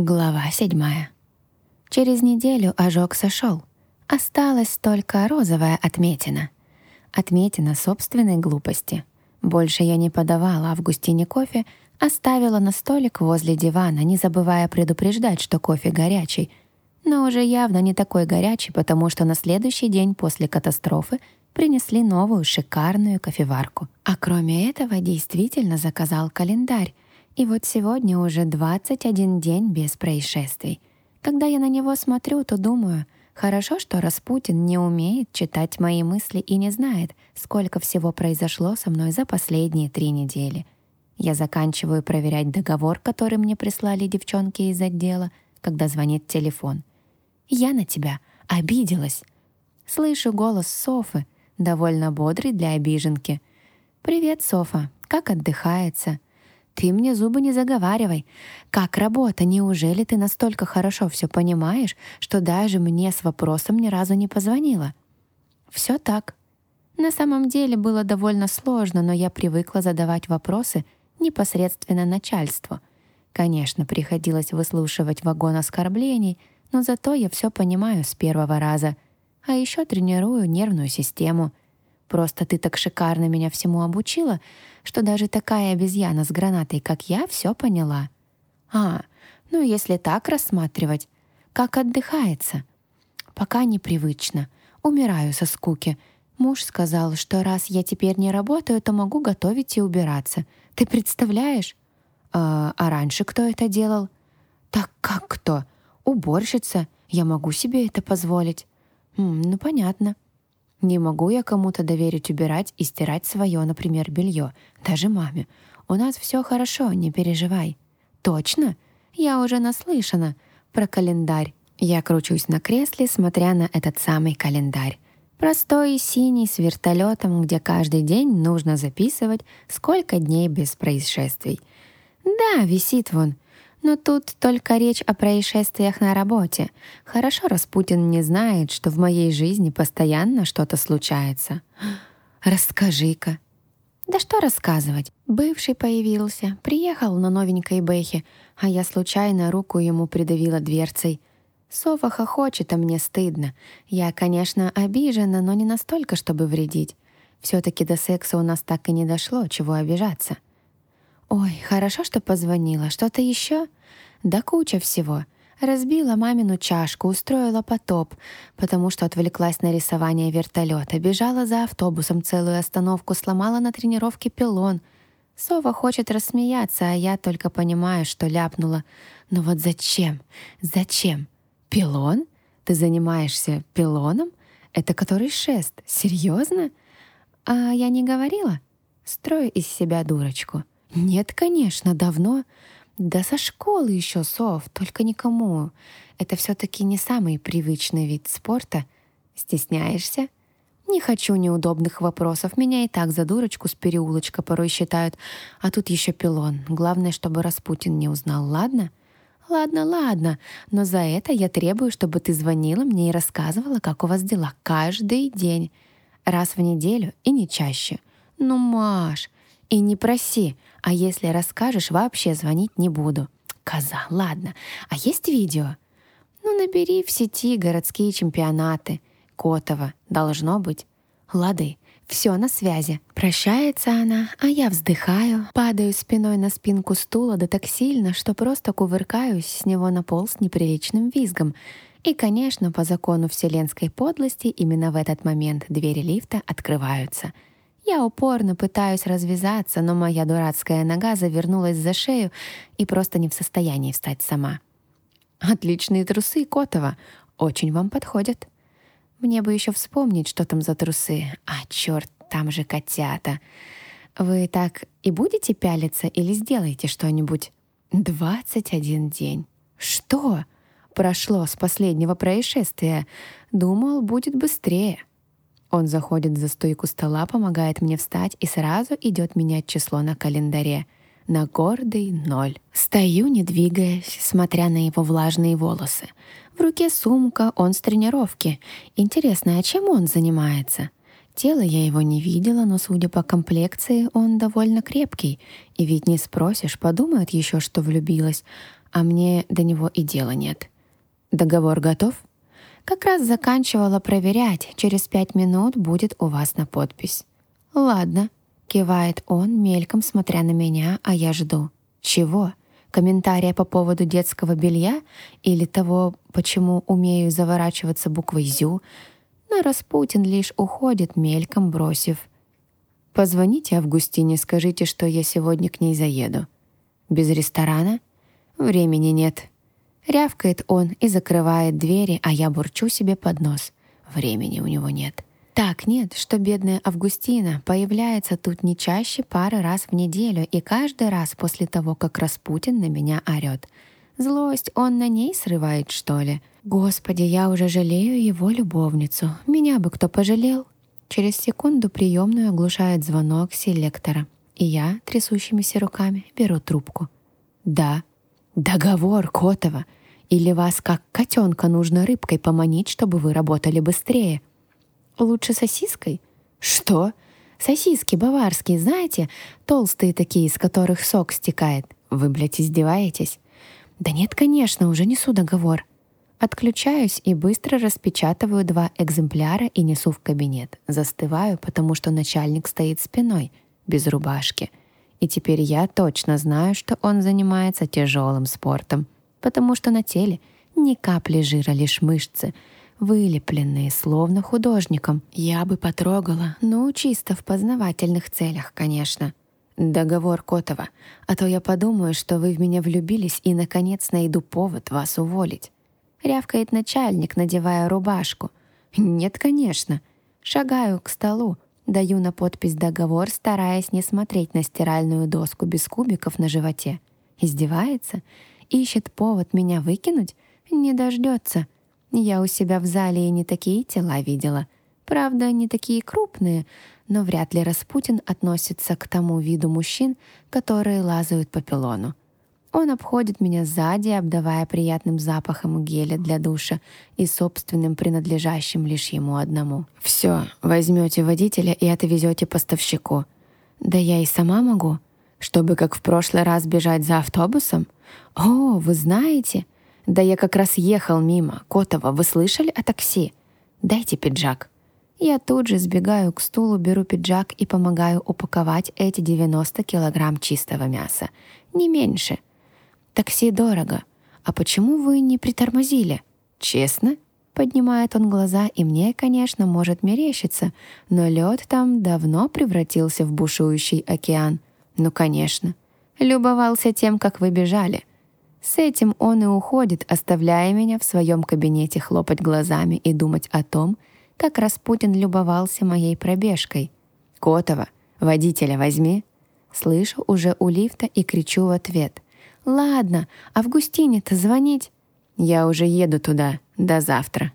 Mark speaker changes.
Speaker 1: Глава седьмая. Через неделю ожог сошел. Осталась только розовая отметина. Отметина собственной глупости. Больше я не подавала Августине кофе, оставила на столик возле дивана, не забывая предупреждать, что кофе горячий. Но уже явно не такой горячий, потому что на следующий день после катастрофы принесли новую шикарную кофеварку. А кроме этого действительно заказал календарь, и вот сегодня уже 21 день без происшествий. Когда я на него смотрю, то думаю, хорошо, что Распутин не умеет читать мои мысли и не знает, сколько всего произошло со мной за последние три недели. Я заканчиваю проверять договор, который мне прислали девчонки из отдела, когда звонит телефон. «Я на тебя обиделась». Слышу голос Софы, довольно бодрый для обиженки. «Привет, Софа, как отдыхается?» Ты мне зубы не заговаривай. Как работа? Неужели ты настолько хорошо все понимаешь, что даже мне с вопросом ни разу не позвонила? Все так. На самом деле было довольно сложно, но я привыкла задавать вопросы непосредственно начальству. Конечно, приходилось выслушивать вагон оскорблений, но зато я все понимаю с первого раза. А еще тренирую нервную систему — Просто ты так шикарно меня всему обучила, что даже такая обезьяна с гранатой, как я, все поняла. А, ну если так рассматривать, как отдыхается? Пока непривычно. Умираю со скуки. Муж сказал, что раз я теперь не работаю, то могу готовить и убираться. Ты представляешь? А, а раньше кто это делал? Так как кто? Уборщица. Я могу себе это позволить. М, ну, понятно. Не могу я кому-то доверить убирать и стирать свое, например, белье, даже маме. У нас все хорошо, не переживай. Точно? Я уже наслышана про календарь. Я кручусь на кресле, смотря на этот самый календарь. Простой синий с вертолетом, где каждый день нужно записывать, сколько дней без происшествий. Да, висит вон. Но тут только речь о происшествиях на работе. Хорошо Распутин не знает, что в моей жизни постоянно что-то случается. Расскажи-ка. Да что рассказывать? Бывший появился, приехал на новенькой Бэхе, а я случайно руку ему придавила дверцей. Софа хохочет, а мне стыдно. Я, конечно, обижена, но не настолько, чтобы вредить. Все-таки до секса у нас так и не дошло, чего обижаться. «Ой, хорошо, что позвонила. Что-то еще?» «Да куча всего. Разбила мамину чашку, устроила потоп, потому что отвлеклась на рисование вертолета, бежала за автобусом целую остановку, сломала на тренировке пилон. Сова хочет рассмеяться, а я только понимаю, что ляпнула. Но вот зачем? Зачем? Пилон? Ты занимаешься пилоном? Это который шест? Серьезно? А я не говорила? Строю из себя дурочку. «Нет, конечно, давно. Да со школы еще, Сов, только никому. Это все-таки не самый привычный вид спорта. Стесняешься?» «Не хочу неудобных вопросов. Меня и так за дурочку с переулочка порой считают. А тут еще пилон. Главное, чтобы Распутин не узнал, ладно?» «Ладно, ладно, но за это я требую, чтобы ты звонила мне и рассказывала, как у вас дела каждый день. Раз в неделю и не чаще. Ну, Маш, и не проси, а если расскажешь, вообще звонить не буду. Коза, ладно. А есть видео? Ну, набери в сети городские чемпионаты. Котова. Должно быть. Лады. Все на связи. Прощается она, а я вздыхаю, падаю спиной на спинку стула да так сильно, что просто кувыркаюсь с него на пол с неприличным визгом. И, конечно, по закону вселенской подлости именно в этот момент двери лифта открываются — я упорно пытаюсь развязаться, но моя дурацкая нога завернулась за шею и просто не в состоянии встать сама. «Отличные трусы, Котова. Очень вам подходят». Мне бы еще вспомнить, что там за трусы. А, черт, там же котята. Вы так и будете пялиться или сделаете что-нибудь? Двадцать один день. Что? Прошло с последнего происшествия. Думал, будет быстрее. Он заходит за стойку стола, помогает мне встать и сразу идет менять число на календаре. На гордый ноль. Стою, не двигаясь, смотря на его влажные волосы. В руке сумка, он с тренировки. Интересно, а чем он занимается? Тело я его не видела, но, судя по комплекции, он довольно крепкий. И ведь не спросишь, подумают еще, что влюбилась. а мне до него и дела нет. Договор готов? Как раз заканчивала проверять, через пять минут будет у вас на подпись. Ладно, кивает он, мельком смотря на меня, а я жду. Чего? Комментария по поводу детского белья или того, почему умею заворачиваться буквой «зю», но Распутин лишь уходит, мельком бросив. «Позвоните Августине, скажите, что я сегодня к ней заеду». «Без ресторана?» «Времени нет». Рявкает он и закрывает двери, а я бурчу себе под нос. Времени у него нет. Так нет, что бедная Августина появляется тут не чаще пары раз в неделю и каждый раз после того, как Распутин на меня орёт. Злость он на ней срывает, что ли? Господи, я уже жалею его любовницу. Меня бы кто пожалел? Через секунду приемную оглушает звонок селектора, и я, трясущимися руками, беру трубку. «Да, договор Котова!» Или вас, как котенка, нужно рыбкой поманить, чтобы вы работали быстрее? Лучше сосиской? Что? Сосиски баварские, знаете? Толстые такие, из которых сок стекает. Вы, блядь, издеваетесь? Да нет, конечно, уже несу договор. Отключаюсь и быстро распечатываю два экземпляра и несу в кабинет. Застываю, потому что начальник стоит спиной, без рубашки. И теперь я точно знаю, что он занимается тяжелым спортом — потому что на теле ни капли жира, лишь мышцы, вылепленные, словно художником. Я бы потрогала, ну, чисто в познавательных целях, конечно. Договор Котова, а то я подумаю, что вы в меня влюбились и, наконец, найду повод вас уволить. Рявкает начальник, надевая рубашку. Нет, конечно. Шагаю к столу, даю на подпись договор, стараясь не смотреть на стиральную доску без кубиков на животе. Издевается? Ищет повод меня выкинуть? Не дождется. Я у себя в зале и не такие тела видела. Правда, не такие крупные, но вряд ли Распутин относится к тому виду мужчин, которые лазают по пилону. Он обходит меня сзади, обдавая приятным запахом геля для душа и собственным принадлежащим лишь ему одному. «Все, возьмете водителя и отвезете поставщику». «Да я и сама могу», чтобы как в прошлый раз бежать за автобусом? О, вы знаете? Да я как раз ехал мимо. Котова, вы слышали о такси? Дайте пиджак. Я тут же сбегаю к стулу, беру пиджак и помогаю упаковать эти 90 килограмм чистого мяса. Не меньше. Такси дорого. А почему вы не притормозили? Честно? Поднимает он глаза, и мне, конечно, может мерещиться, но лед там давно превратился в бушующий океан. Ну, конечно. Любовался тем, как вы бежали. С этим он и уходит, оставляя меня в своем кабинете хлопать глазами и думать о том, как Распутин любовался моей пробежкой. «Котова, водителя возьми!» Слышу уже у лифта и кричу в ответ. «Ладно, Августине-то звонить?» «Я уже еду туда. До завтра».